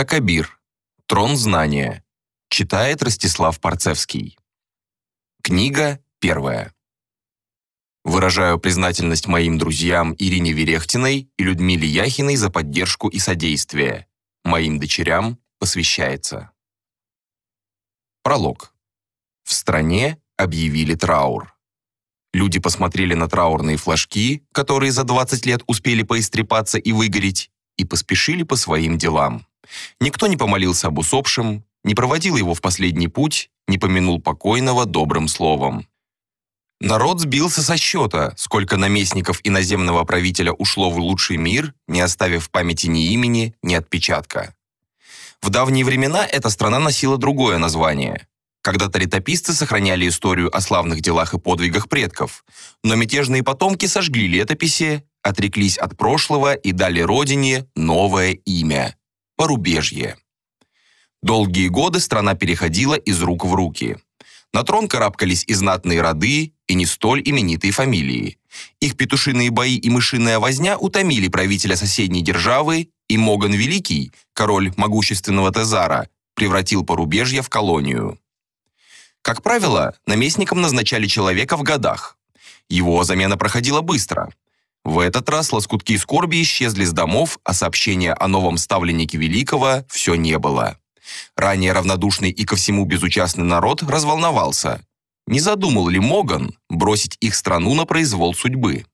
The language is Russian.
Такабир. Трон знания. Читает Ростислав Парцевский. Книга первая. Выражаю признательность моим друзьям Ирине Верехтиной и Людмиле Яхиной за поддержку и содействие. Моим дочерям посвящается. Пролог. В стране объявили траур. Люди посмотрели на траурные флажки, которые за 20 лет успели поистрепаться и выгореть, и поспешили по своим делам. Никто не помолился об усопшем, не проводил его в последний путь, не помянул покойного добрым словом. Народ сбился со счета, сколько наместников иноземного правителя ушло в лучший мир, не оставив в памяти ни имени, ни отпечатка. В давние времена эта страна носила другое название. Когда-то летописцы сохраняли историю о славных делах и подвигах предков, но мятежные потомки сожгли летописи, отреклись от прошлого и дали родине новое имя – Порубежье. Долгие годы страна переходила из рук в руки. На трон карабкались и знатные роды, и не столь именитые фамилии. Их петушиные бои и мышиная возня утомили правителя соседней державы, и Моган Великий, король могущественного Тезара, превратил порубежье в колонию. Как правило, наместником назначали человека в годах. Его замена проходила быстро. В этот раз лоскутки скорби исчезли с домов, а сообщения о новом ставленнике Великого все не было. Ранее равнодушный и ко всему безучастный народ разволновался. Не задумал ли Моган бросить их страну на произвол судьбы?